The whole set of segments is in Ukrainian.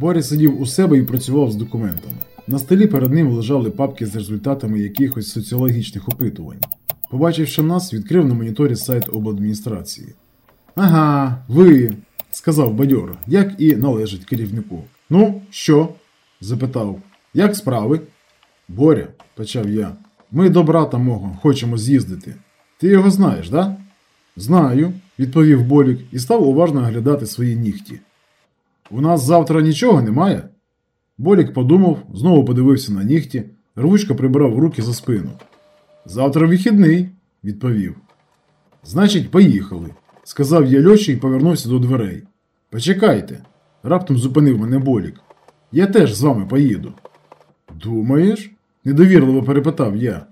Боря сидів у себе і працював з документами. На столі перед ним лежали папки з результатами якихось соціологічних опитувань. Побачивши нас, відкрив на моніторі сайт обладміністрації. Ага, ви, сказав бадьор, як і належить керівнику. Ну, що? запитав. Як справи? Боря, почав я. Ми до брата мого хочемо з'їздити. Ти його знаєш, да? Знаю, відповів Болік і став уважно оглядати свої нігті. У нас завтра нічого немає? Болік подумав, знову подивився на нігті, рвучко прибрав руки за спину. Завтра вихідний, відповів. Значить, поїхали, сказав я Льоші і повернувся до дверей. Почекайте, раптом зупинив мене Болік. Я теж з вами поїду. Думаєш? недовірливо перепитав я.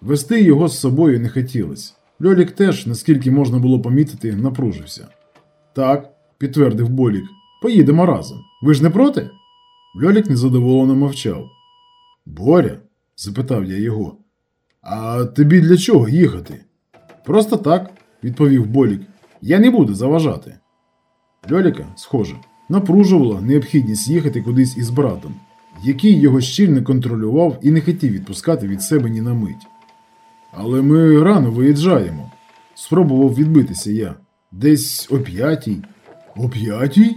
Вести його з собою не хотілося. Льолік теж, наскільки можна було помітити, напружився. Так, підтвердив Болік, поїдемо разом. Ви ж не проти? Льолік незадоволено мовчав. Боря? запитав я його. А тобі для чого їхати? Просто так, відповів Болік. Я не буду заважати. Льоліка, схоже, напружувала необхідність їхати кудись із братом, який його щільно контролював і не хотів відпускати від себе ні на мить. Але ми рано виїжджаємо, спробував відбитися я. Десь о п'ятій. О п'ятій?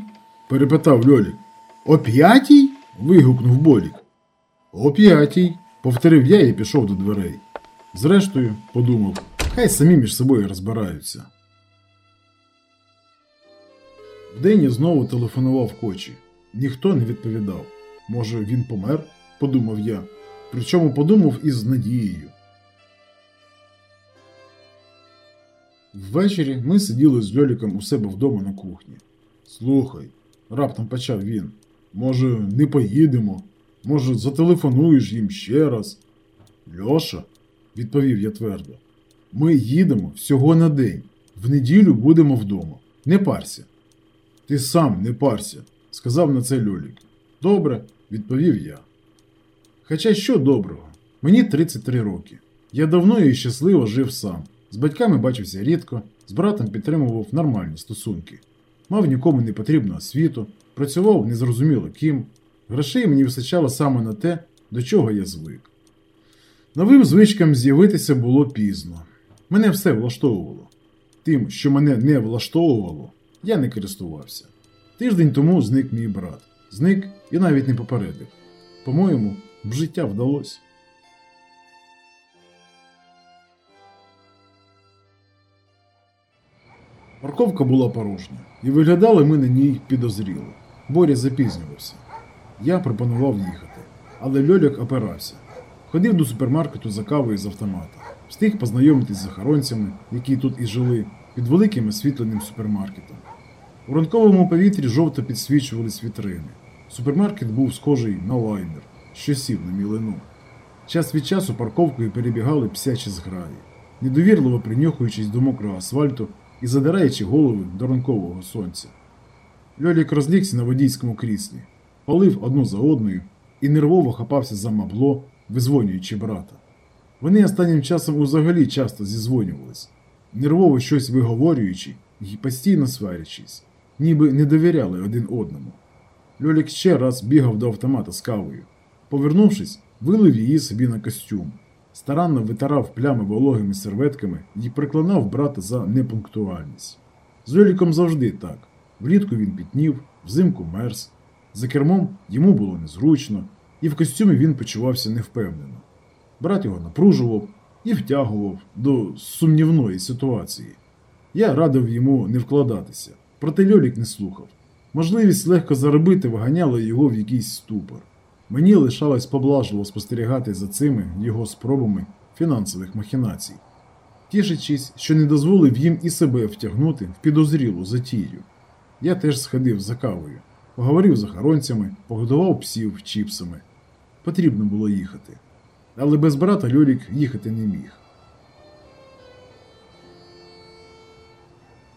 Перепитав Льолік. О п'ятій? вигукнув Болік. О п'ятій, повторив я і пішов до дверей. Зрештою, подумав, хай самі між собою розбираються. Вдень я знову телефонував кочі. Ніхто не відповідав. Може, він помер? подумав я. Причому подумав із надією. Ввечері ми сиділи з Льоліком у себе вдома на кухні. Слухай, раптом почав він. Може, не поїдемо? Може, зателефонуєш їм ще раз? Льоша, відповів я твердо, ми їдемо всього на день. В неділю будемо вдома. Не парся. Ти сам не парся, сказав на це Льолік. Добре, відповів я. Хоча що доброго, мені 33 роки. Я давно і щасливо жив сам. З батьками бачився рідко, з братом підтримував нормальні стосунки. Мав нікому не потрібну освіту, працював незрозуміло ким. Грошей мені вистачало саме на те, до чого я звик. Новим звичкам з'явитися було пізно. Мене все влаштовувало. Тим, що мене не влаштовувало, я не користувався. Тиждень тому зник мій брат. Зник і навіть не попередив. По-моєму, в життя вдалося. Парковка була порожня, і виглядали ми на ній підозріло. Боря запізнювався. Я пропонував їхати, але Льоляк опирався. Ходив до супермаркету за кавою з автомата, встиг познайомитись з охоронцями, які тут і жили, під великим освітленим супермаркетом. У ранковому повітрі жовто підсвічувались вітрини. Супермаркет був схожий на лайнер, що сів на мілину. Час від часу парковкою перебігали псячі зграї, недовірливо принюхуючись до мокрого асфальту і задираючи голови до ранкового сонця. Льолік розлігся на водійському кріслі, палив одну за одною і нервово хапався за мабло, визвонюючи брата. Вони останнім часом взагалі часто зізвонювались, нервово щось виговорюючи і постійно сварячись, ніби не довіряли один одному. Льолік ще раз бігав до автомата з кавою. Повернувшись, вилив її собі на костюм, старанно витирав плями вологими серветками і приклинав брата за непунктуальність. З Льоліком завжди так. Влітку він пітнів, взимку мерз. За кермом йому було незручно, і в костюмі він почувався невпевнено. Брат його напружував і втягував до сумнівної ситуації. Я радив йому не вкладатися, проте Льолік не слухав. Можливість легко заробити виганяла його в якийсь ступор. Мені лишалось поблажливо спостерігати за цими його спробами фінансових махінацій, тішачись, що не дозволив їм і себе втягнути в підозрілу затію. Я теж сходив за кавою, поговорив з охоронцями, погодував псів чіпсами. Потрібно було їхати. Але без брата Льолік їхати не міг.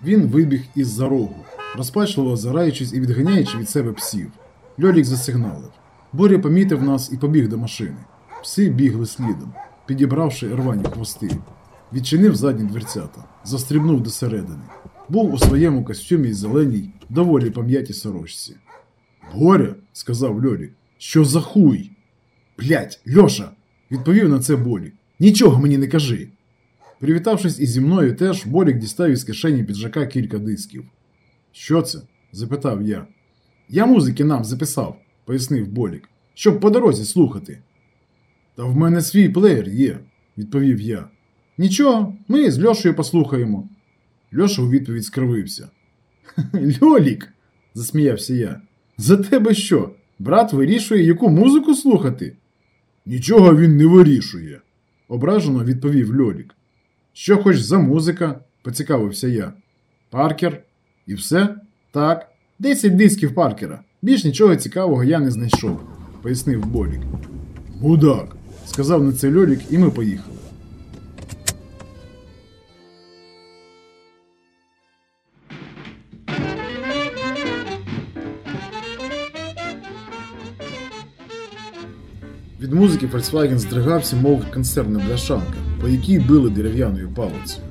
Він вибіг із-за рогу, розпачливо озираючись і відганяючи від себе псів. Льолік засигналив. Боря помітив нас і побіг до машини. Пси бігли слідом, підібравши рвані хвости. Відчинив задні дверцята, застрибнув до середини. Був у своєму костюмі зеленій, доволі пам'ятій сорочці. Боря, сказав Льолік, що за хуй? Блять, Льоша, відповів на це Болік. Нічого мені не кажи. Привітавшись із зі мною теж, Борік дістав із кишені піджака кілька дисків. Що це? запитав я. Я музики нам записав, пояснив Болік, щоб по дорозі слухати. Та в мене свій плеєр є, відповів я. Нічого, ми з Льошею послухаємо. Льоша у відповідь скривився. Льолік, засміявся я. За тебе що? Брат вирішує, яку музику слухати? Нічого він не вирішує, ображено відповів Льолік. Що хоч за музика? поцікавився я. Паркер? І все? Так. Десять дисків паркера. Більш нічого цікавого я не знайшов, пояснив Болік. Мудак, сказав на це Льолік, і ми поїхали. Від музики Volkswagen здригався, мов консервна бляшанка, по якій били дерев'яною палицею.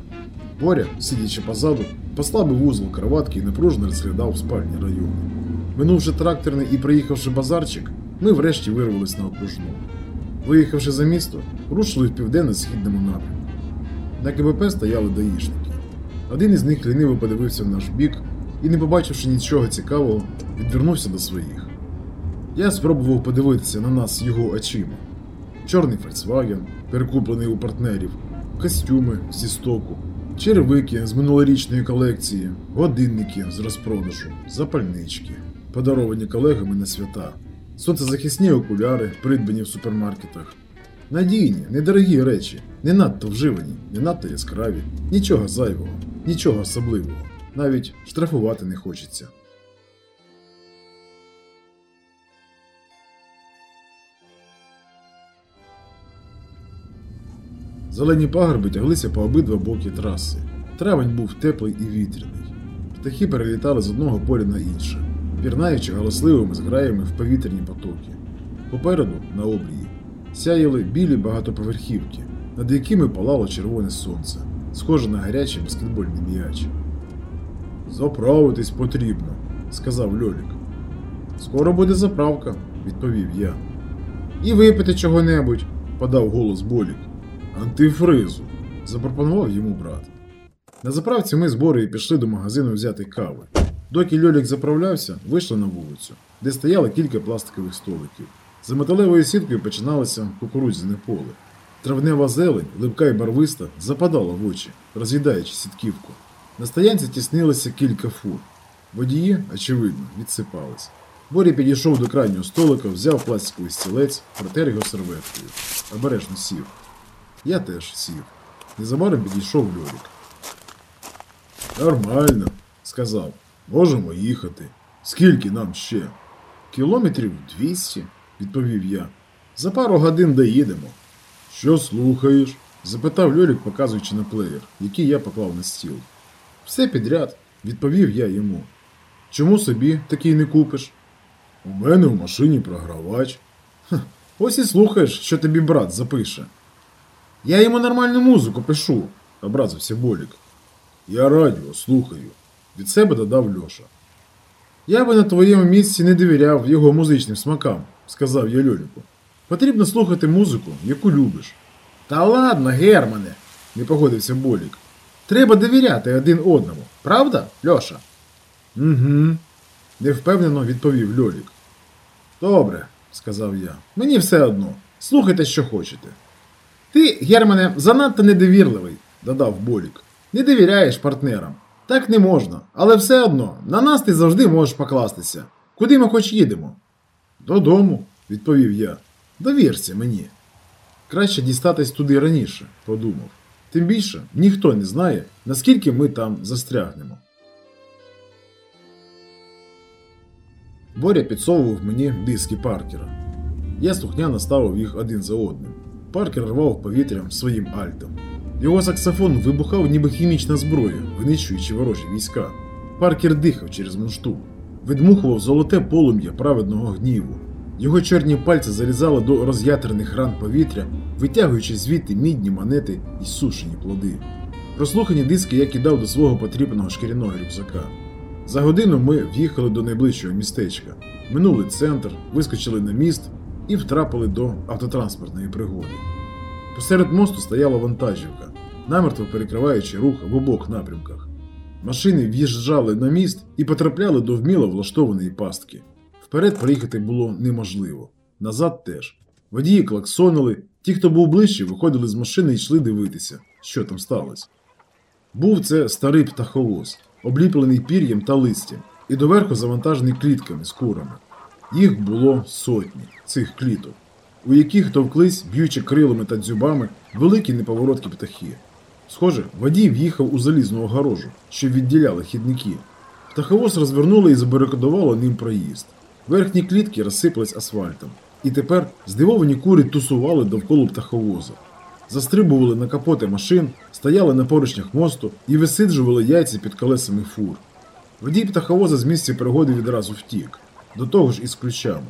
Боря, сидячи позаду, послабив вузол кроватки і напружено розглядав спальні райони. Минувши тракторний і приїхавши базарчик, ми врешті вирвались на окружну. Виїхавши за місто, рушили в південно-східному напрямку. На КБП стояли даїшники. Один із них ліниво подивився в наш бік і, не побачивши нічого цікавого, відвернувся до своїх. Я спробував подивитися на нас його очима. Чорний Volkswagen, перекуплений у партнерів, костюми зі стоку, черевики з минулорічної колекції, годинники з розпродажу, запальнички, подаровані колегами на свята, сонцезахисні окуляри, придбані в супермаркетах. Надійні, недорогі речі, не надто вживані, не надто яскраві, нічого зайвого, нічого особливого. Навіть штрафувати не хочеться. Зелені пагорби тяглися по обидва боки траси. Травень був теплий і вітряний. Птахи перелітали з одного поля на інше, пірнаючи галасливими зграями в повітряні потоки. Попереду, на обрії, сяяли білі багатоповерхівки, над якими палало червоне сонце, схоже на гарячий баскетбольний м'яч. Заправитись потрібно, сказав Льолік. Скоро буде заправка, відповів я. І випити чого-небудь, подав голос Болік. Антифризу, запропонував йому брат. На заправці ми з Борею пішли до магазину взяти кави. Доки Льолік заправлявся, вийшли на вулицю, де стояло кілька пластикових столиків. За металевою сіткою починалося кукурудзяне поле. Травнева зелень, липка і барвиста, западала в очі, роз'їдаючи сітківку. На стоянці тіснилося кілька фур. Водії, очевидно, відсипались. Боря підійшов до крайнього столика, взяв пластиковий стілець, протер його серветкою. Обережно сів. Я теж сів. Незабаром підійшов Льолік. Нормально, сказав. Можемо їхати. Скільки нам ще? Кілометрів 200, відповів я. За пару годин доїдемо. Що слухаєш? запитав Льолік, показуючи на плеєр, який я поклав на стіл. Все підряд, відповів я йому. Чому собі такий не купиш? У мене в машині програвач. «Ха, Ось і слухаєш, що тобі брат запише. Я йому нормальну музику пишу, образився Болік. Я радіо слухаю. Від себе додав Льоша. Я би на твоєму місці не довіряв його музичним смакам, сказав я Льоліку. Потрібно слухати музику, яку любиш. Та ладно, Германе, не погодився Болік. Треба довіряти один одному, правда, Льоша? Угу, невпевнено відповів Льолік. Добре, сказав я. Мені все одно. Слухайте, що хочете. Ти, Германе, занадто недовірливий, додав Болік. Не довіряєш партнерам. Так не можна, але все одно на нас ти завжди можеш покластися. Куди ми хоч їдемо? Додому, відповів я. Довірся мені. Краще дістатись туди раніше, подумав. Тим більше ніхто не знає, наскільки ми там застрягнемо. Боря підсовував мені диски Паркера. Я слухняно ставив їх один за одним. Паркер рвав повітрям своїм альтом. Його саксофон вибухав, ніби хімічна зброя, винищуючи ворожі війська. Паркер дихав через мушту, видмухував золоте полум'я праведного гніву. Його чорні пальці залізали до роз'ятрених ран повітря, витягуючи звідти мідні монети і сушені плоди. Прослухані диски я кидав до свого потрібного шкіряного рюкзака. За годину ми в'їхали до найближчого містечка. минули центр, вискочили на міст і втрапили до автотранспортної пригоди. Посеред мосту стояла вантажівка, намертво перекриваючи рух в обох напрямках. Машини в'їжджали на міст і потрапляли до вміло влаштованої пастки. Вперед проїхати було неможливо, назад теж. Водії клаксонили, ті, хто був ближче, виходили з машини і йшли дивитися, що там сталося. Був це старий птаховоз, обліплений пір'ям та листям, і доверху завантажений клітками з курами. Їх було сотні цих кліток, у яких товклись, б'ючи крилами та дзюбами, великі неповороткі птахи. Схоже, водій в'їхав у залізну огорожу, що відділяли хідники. Птаховоз розвернули і забарикадувало ним проїзд. Верхні клітки розсипались асфальтом, і тепер здивовані кури тусували довкола птаховоза. Застрибували на капоти машин, стояли на поручнях мосту і висиджували яйця під колесами фур. Водій птаховоза з місця пригоди відразу втік, до того ж із ключами.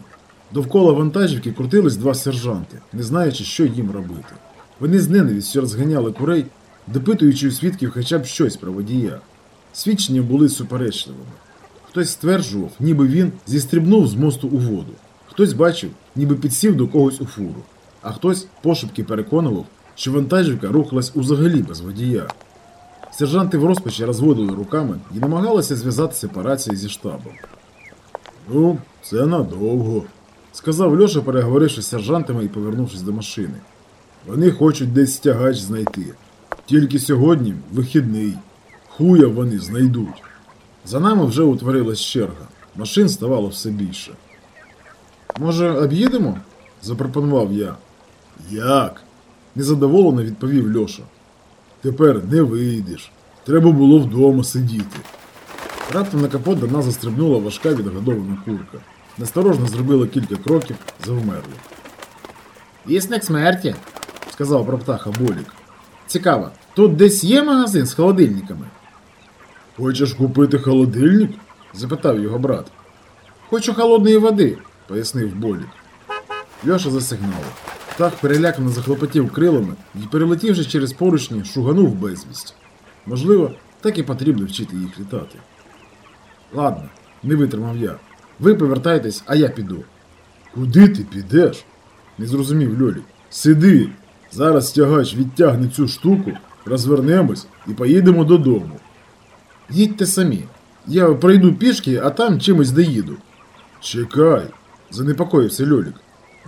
Довкола вантажівки крутились два сержанти, не знаючи, що їм робити. Вони з ненавістю розганяли курей, допитуючи у свідків хоча б щось про водія. Свідчення були суперечливими. Хтось стверджував, ніби він зістрибнув з мосту у воду, хтось бачив, ніби підсів до когось у фуру, а хтось пошепки переконував, що вантажівка рухалась узагалі без водія. Сержанти в розпачі розводили руками і намагалися зв'язати сепарацію зі штабом. Ну, це надовго, сказав Льоша, переговоривши з сержантами і повернувшись до машини. Вони хочуть десь стягач знайти. Тільки сьогодні вихідний. Хуя вони знайдуть. За нами вже утворилась черга. Машин ставало все більше. Може, об'їдемо? запропонував я. Як? незадоволено відповів Льоша. Тепер не вийдеш. Треба було вдома сидіти. Раптом на капот до нас застрибнула важка відгодована курка. Насторожно зробила кілька кроків, завмерла. Вісник смерті. Сказав про птаха Болік. Цікаво, тут десь є магазин з холодильниками? Хочеш купити холодильник? запитав його брат. Хочу холодної води. пояснив Болік. Льоша засигналив. Птах перелякано захлопотів крилами і, перелетівши через поручні, шуганув безвість. Можливо, так і потрібно вчити їх літати. Ладно, не витримав я. Ви повертайтесь, а я піду. Куди ти підеш? не зрозумів Льолік. Сиди. Зараз стягач відтягне цю штуку, розвернемось і поїдемо додому. Їдьте самі. Я пройду пішки, а там чимось доїду. Чекай, занепокоївся Льолік.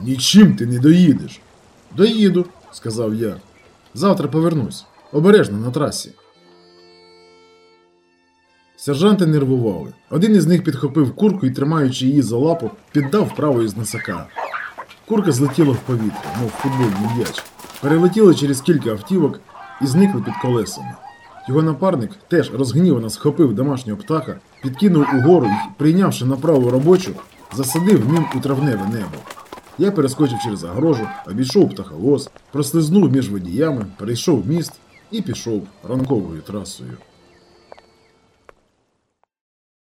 Нічим ти не доїдеш. Доїду, сказав я. Завтра повернусь. Обережно на трасі. Сержанти нервували. Один із них підхопив курку і, тримаючи її за лапу, піддав правою з носака. Курка злетіла в повітря, мов футбольний м'яч, перелетіла через кілька автівок і зникла під колесами. Його напарник теж розгнівано схопив домашнього птаха, підкинув угору і, прийнявши на праву робочу, засадив ним у травневе небо. Я перескочив через огорожу, обійшов птаховоз, прослизнув між водіями, перейшов міст і пішов ранковою трасою.